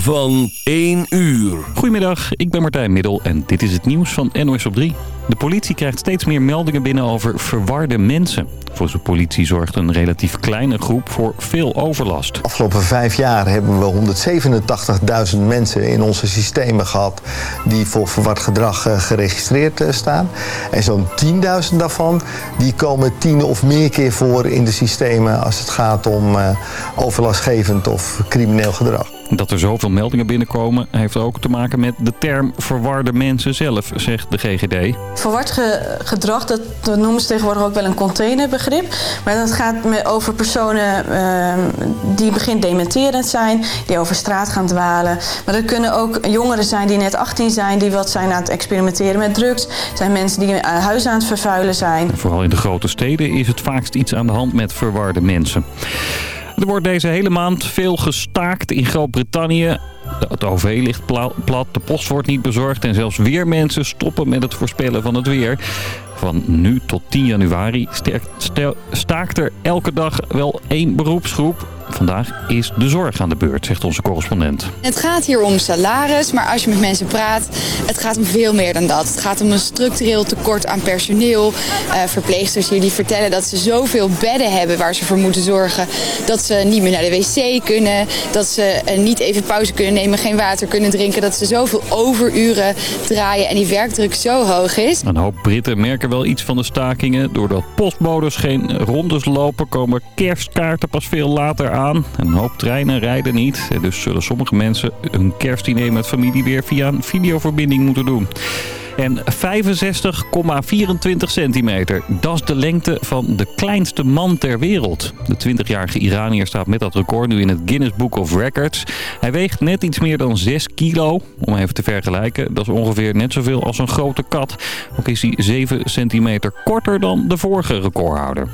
van 1 uur. Goedemiddag, ik ben Martijn Middel en dit is het nieuws van NOS op 3. De politie krijgt steeds meer meldingen binnen over verwarde mensen. Volgens de politie zorgt een relatief kleine groep voor veel overlast. De afgelopen vijf jaar hebben we 187.000 mensen in onze systemen gehad... die voor verward gedrag eh, geregistreerd eh, staan. En zo'n 10.000 daarvan die komen tien of meer keer voor in de systemen... als het gaat om uh, overlastgevend of crimineel gedrag. Dat er zoveel meldingen binnenkomen heeft ook te maken met de term verwarde mensen zelf, zegt de GGD. Verward ge gedrag, dat, dat, noemen ze tegenwoordig ook wel een containerbegrip. Maar dat gaat over personen uh, die begin dementerend zijn, die over straat gaan dwalen. Maar dat kunnen ook jongeren zijn die net 18 zijn, die wat zijn aan het experimenteren met drugs. Zijn mensen die huis aan het vervuilen zijn. Vooral in de grote steden is het vaakst iets aan de hand met verwarde mensen. Er wordt deze hele maand veel gestaakt in Groot-Brittannië. Het OV ligt plat, de post wordt niet bezorgd en zelfs weer mensen stoppen met het voorspellen van het weer. Van nu tot 10 januari staakt er elke dag wel één beroepsgroep. Vandaag is de zorg aan de beurt, zegt onze correspondent. Het gaat hier om salaris, maar als je met mensen praat, het gaat om veel meer dan dat. Het gaat om een structureel tekort aan personeel. Uh, verpleegsters hier die vertellen dat ze zoveel bedden hebben waar ze voor moeten zorgen. Dat ze niet meer naar de wc kunnen, dat ze uh, niet even pauze kunnen nemen, geen water kunnen drinken. Dat ze zoveel overuren draaien en die werkdruk zo hoog is. Een hoop Britten merken wel iets van de stakingen. Doordat postbodes geen rondes lopen, komen kerstkaarten pas veel later aan aan. Een hoop treinen rijden niet. Dus zullen sommige mensen hun kerstdiner met familie weer via een videoverbinding moeten doen. En 65,24 centimeter, dat is de lengte van de kleinste man ter wereld. De 20-jarige Iranier staat met dat record nu in het Guinness Book of Records. Hij weegt net iets meer dan 6 kilo. Om even te vergelijken, dat is ongeveer net zoveel als een grote kat. Ook is hij 7 centimeter korter dan de vorige recordhouder.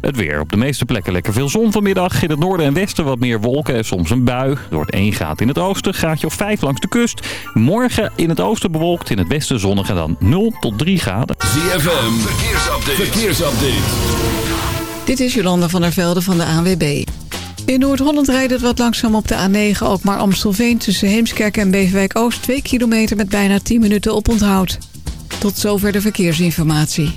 Het weer. Op de meeste plekken lekker veel zon vanmiddag. In het noorden en westen wat meer wolken en soms een bui. Door het 1 graad in het oosten, graadje of 5 langs de kust. Morgen in het oosten bewolkt, in het westen zonnig en dan 0 tot 3 graden. ZFM, verkeersupdate. verkeersupdate. Dit is Jolanda van der Velde van de ANWB. In Noord-Holland rijdt het wat langzaam op de A9, ook maar Amstelveen... tussen Heemskerk en Beverwijk-Oost 2 kilometer met bijna 10 minuten op onthoud. Tot zover de verkeersinformatie.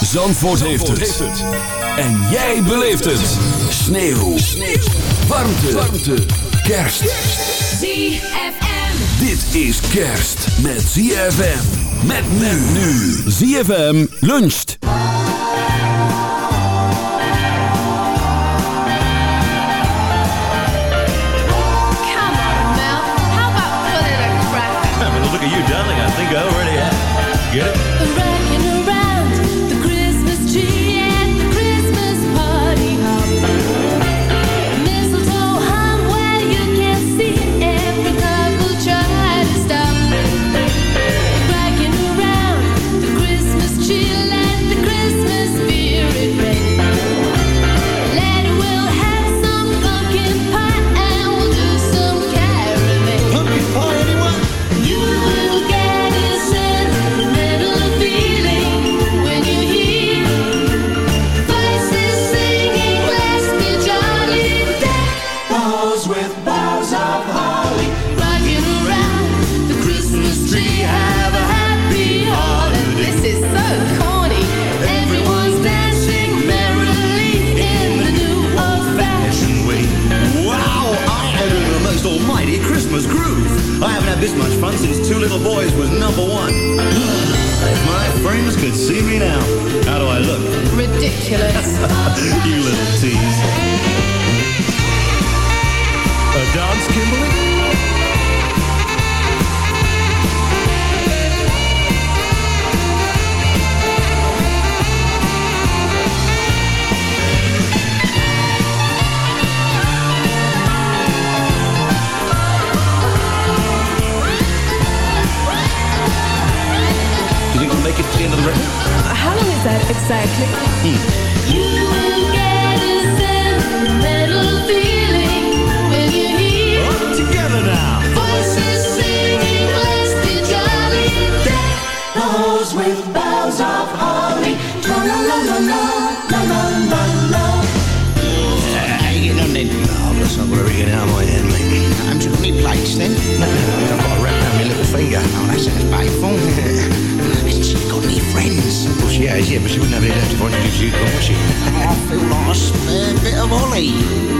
Zandvoort, heeft, het. En jij beleeft het. Sneeuw. Sneeuw. Warmte. Warmte. Kerst. ZFM. Dit is kerst met ZFM. Met men nu. ZFM luncht. look at you, darling. I think I already have. Get it? Little finger. Oh, that sounds painful. Hasn't she got any friends? Well, she has, yeah, but she wouldn't have any left if I introduced you to her, would she? I feel like a spare bit of Ollie.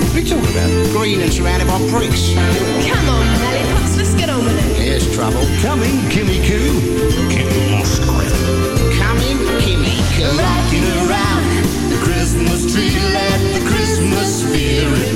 What are you talking about? Green and surrounded by pricks. Come on, lollipops, let's get on with it. Here's trouble. Coming, Kimmy Coo. Kimmy Musgrave. Coming, Kimmy Coo. Rocking around the Christmas tree, let the Christmas spirit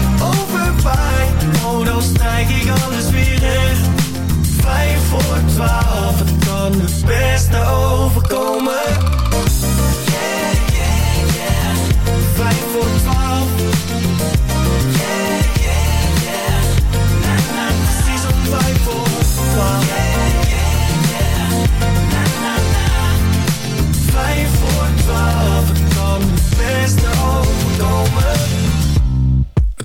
overwaait. Oh, dan strijk ik alles weer recht Vijf voor twaalf Het kan het beste overkomen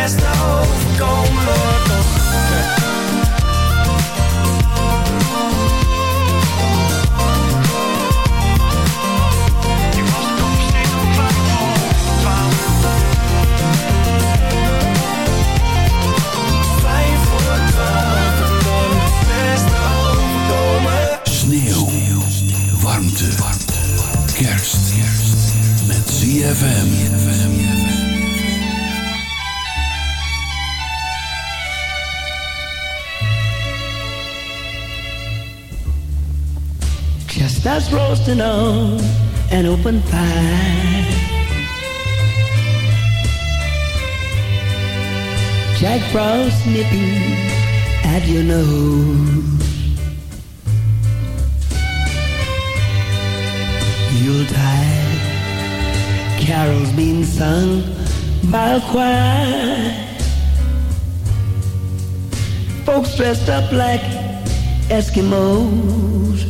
best overkomen on an open pie. Jack Frost nipping at your nose. Yuletide carols being sung by a choir. Folks dressed up like Eskimos,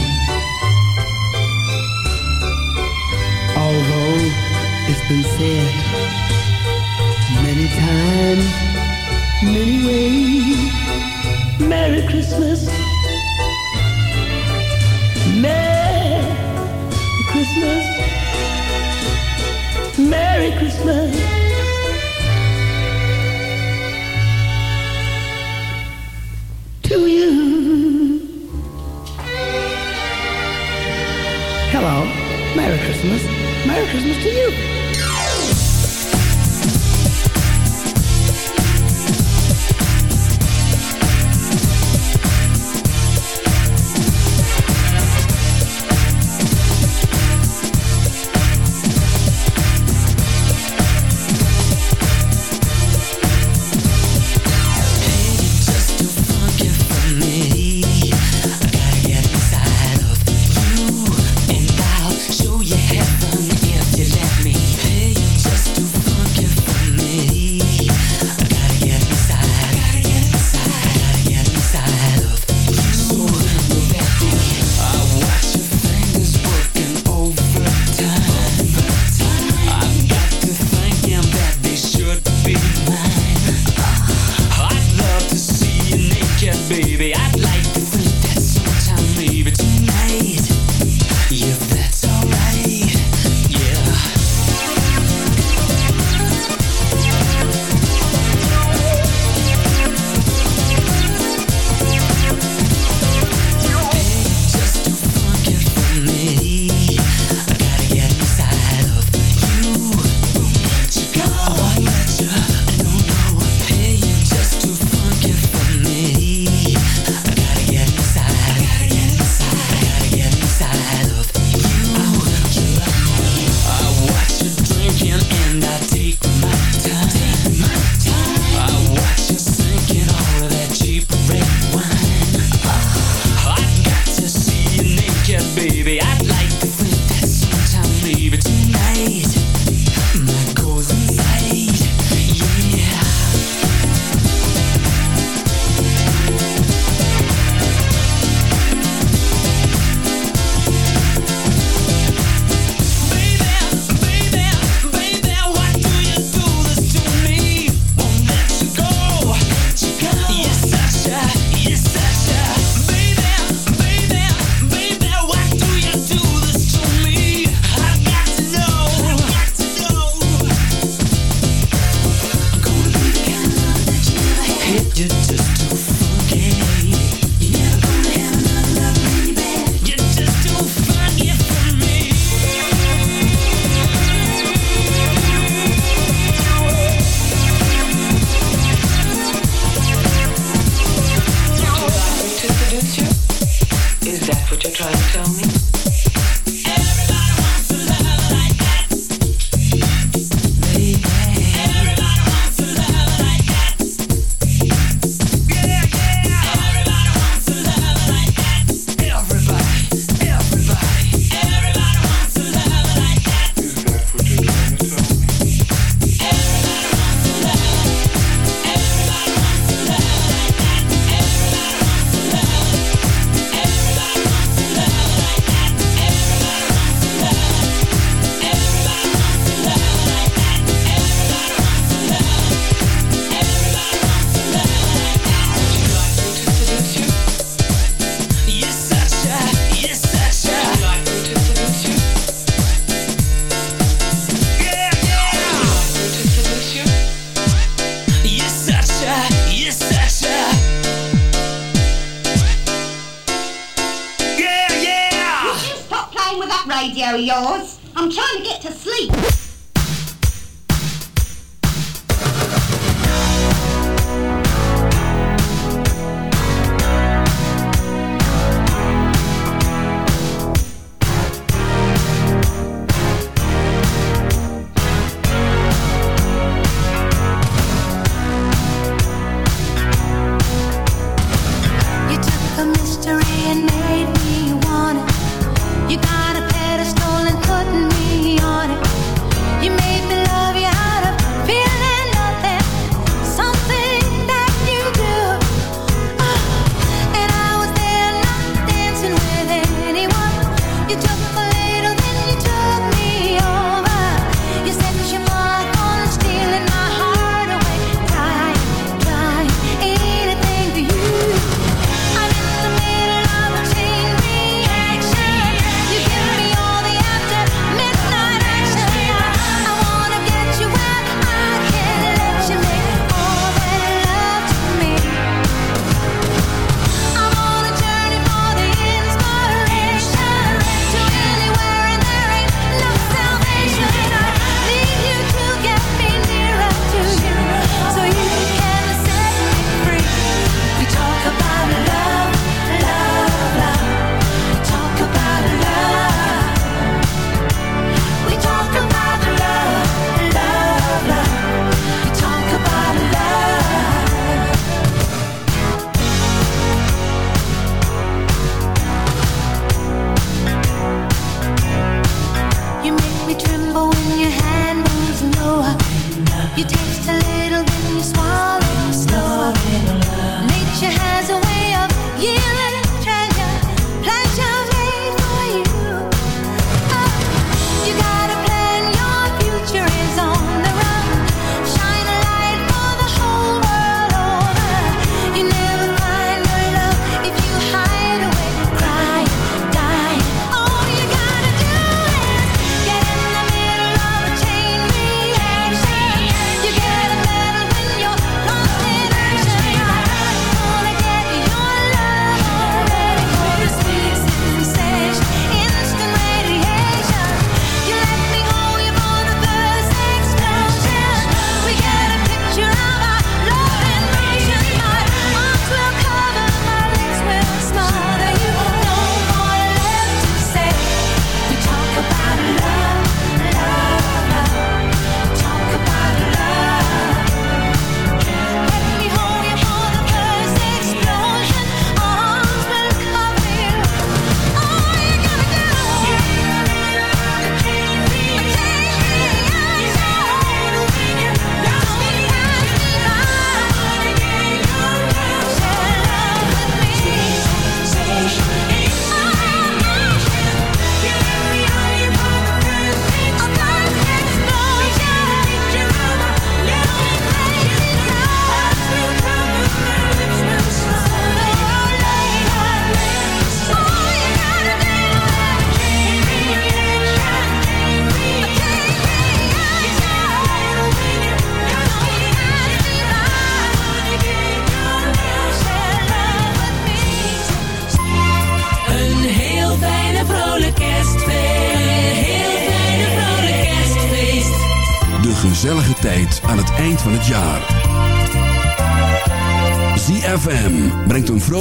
Although it's been said many times, many ways. Merry Christmas. Merry Christmas. Merry Christmas. To you. Hello. Merry Christmas. Merry Christmas to you.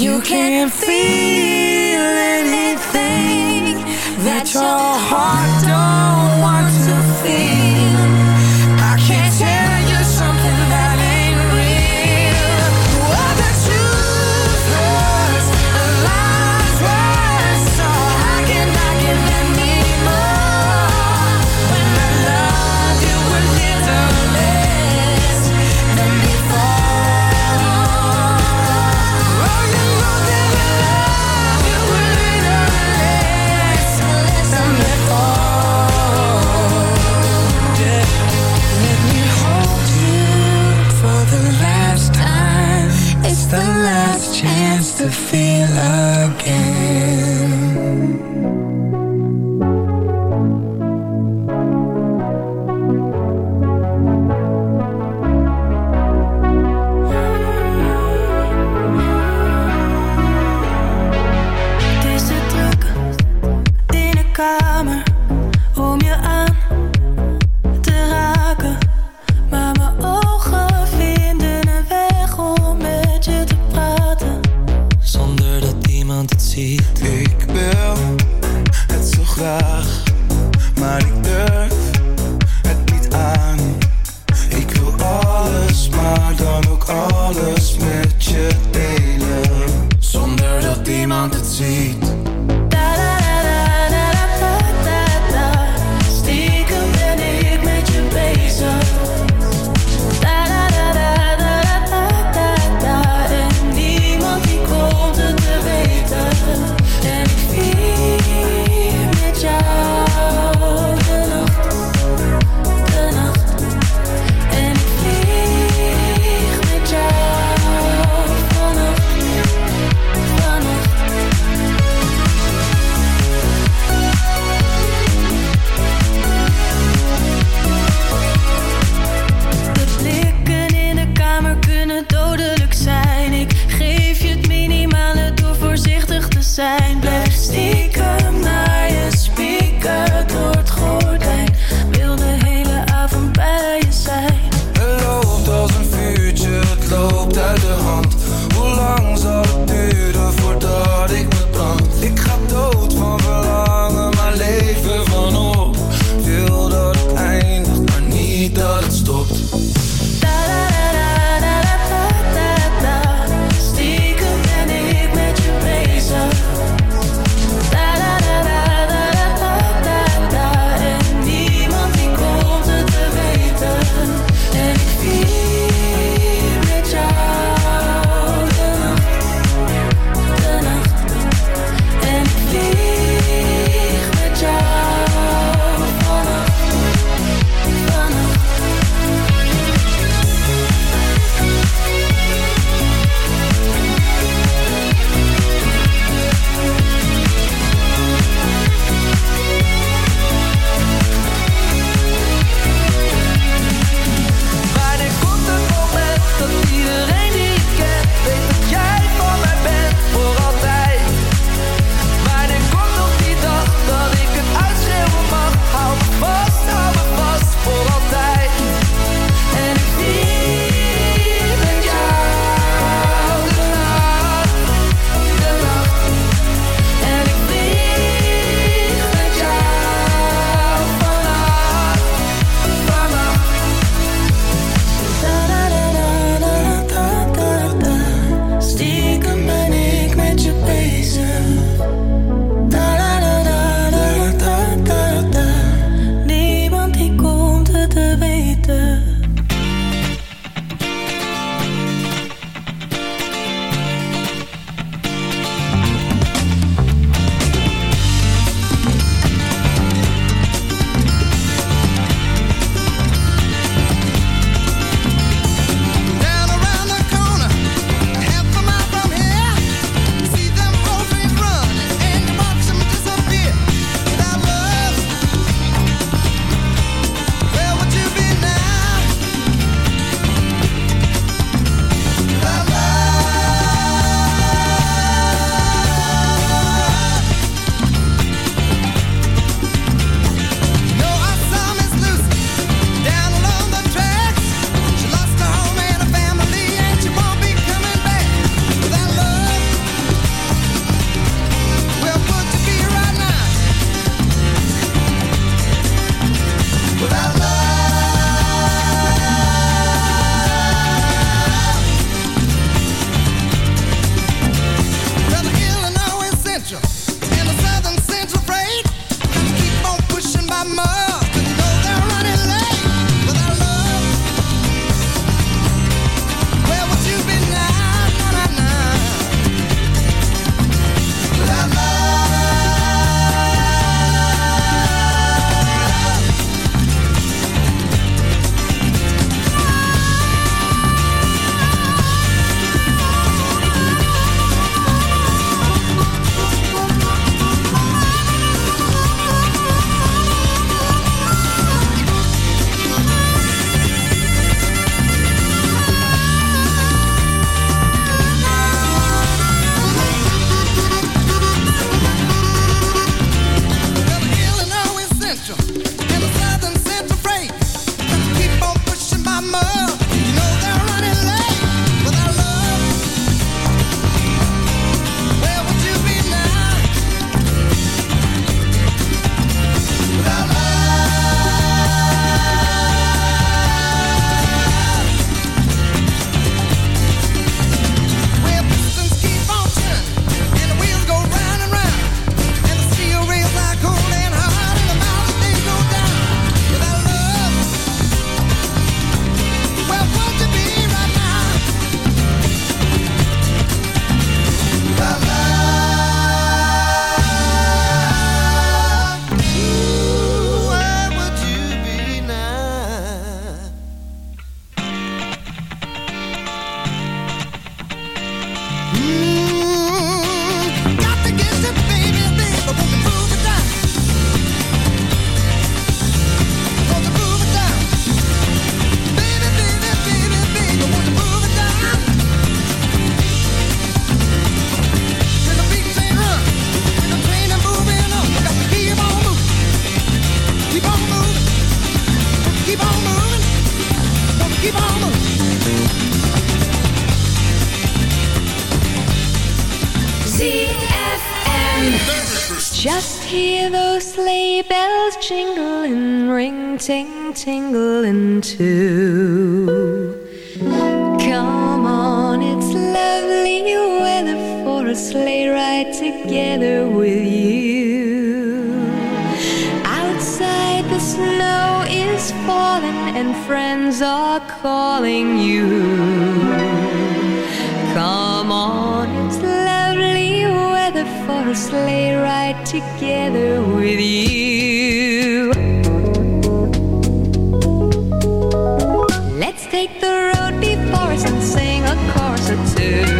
You, you can feel it. Just hear those sleigh bells jingling, ring, ting, tingling too. Come on, it's lovely weather for a sleigh ride together with you. Outside the snow is falling and friends are calling you. Sleigh ride together with you. Let's take the road before us and sing a chorus or two.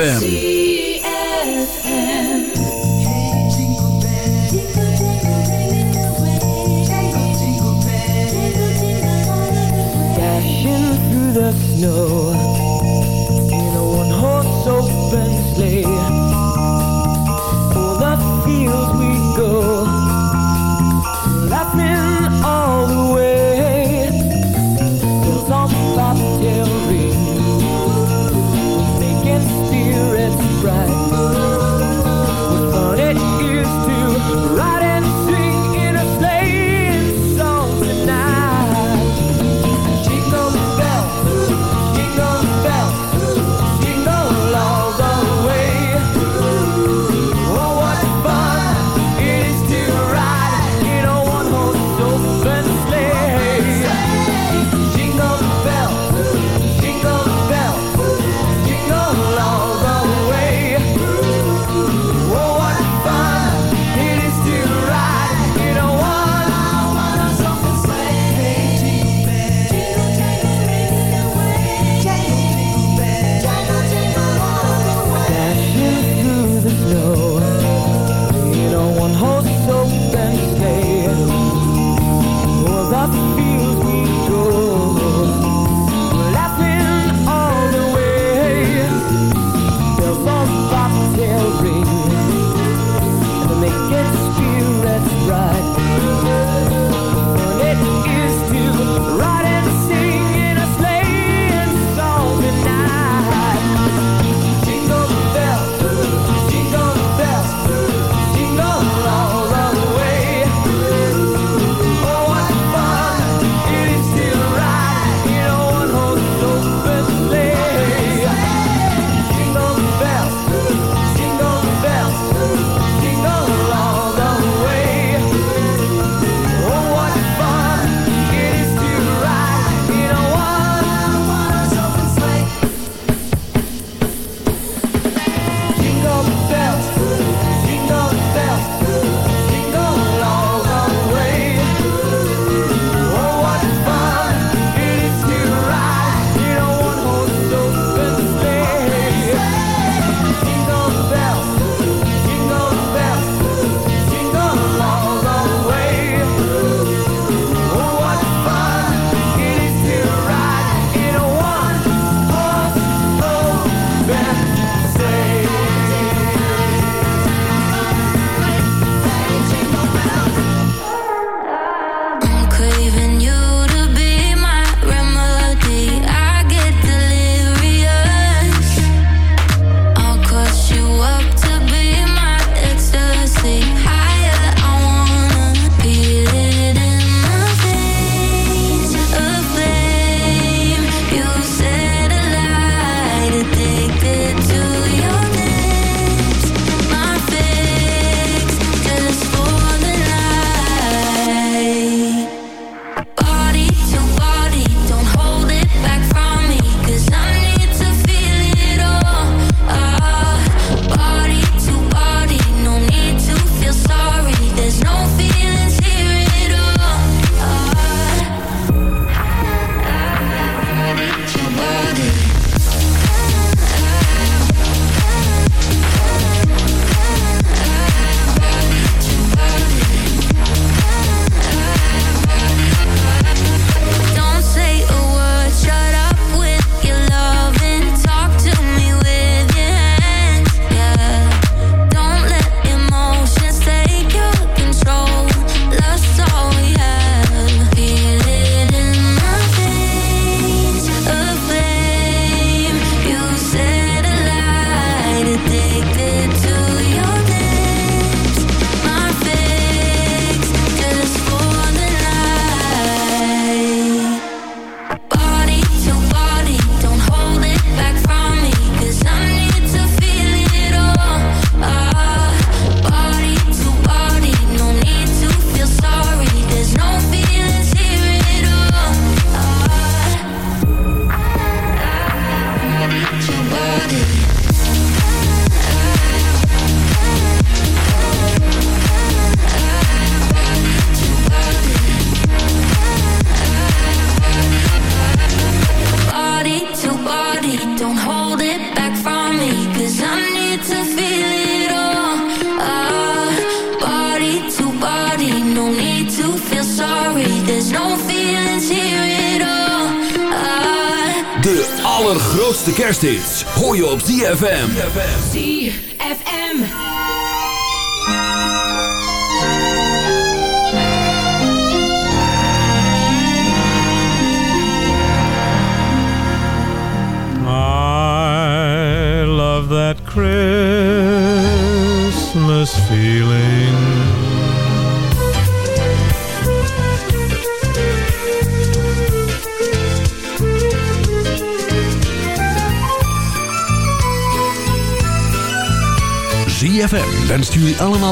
ZFM.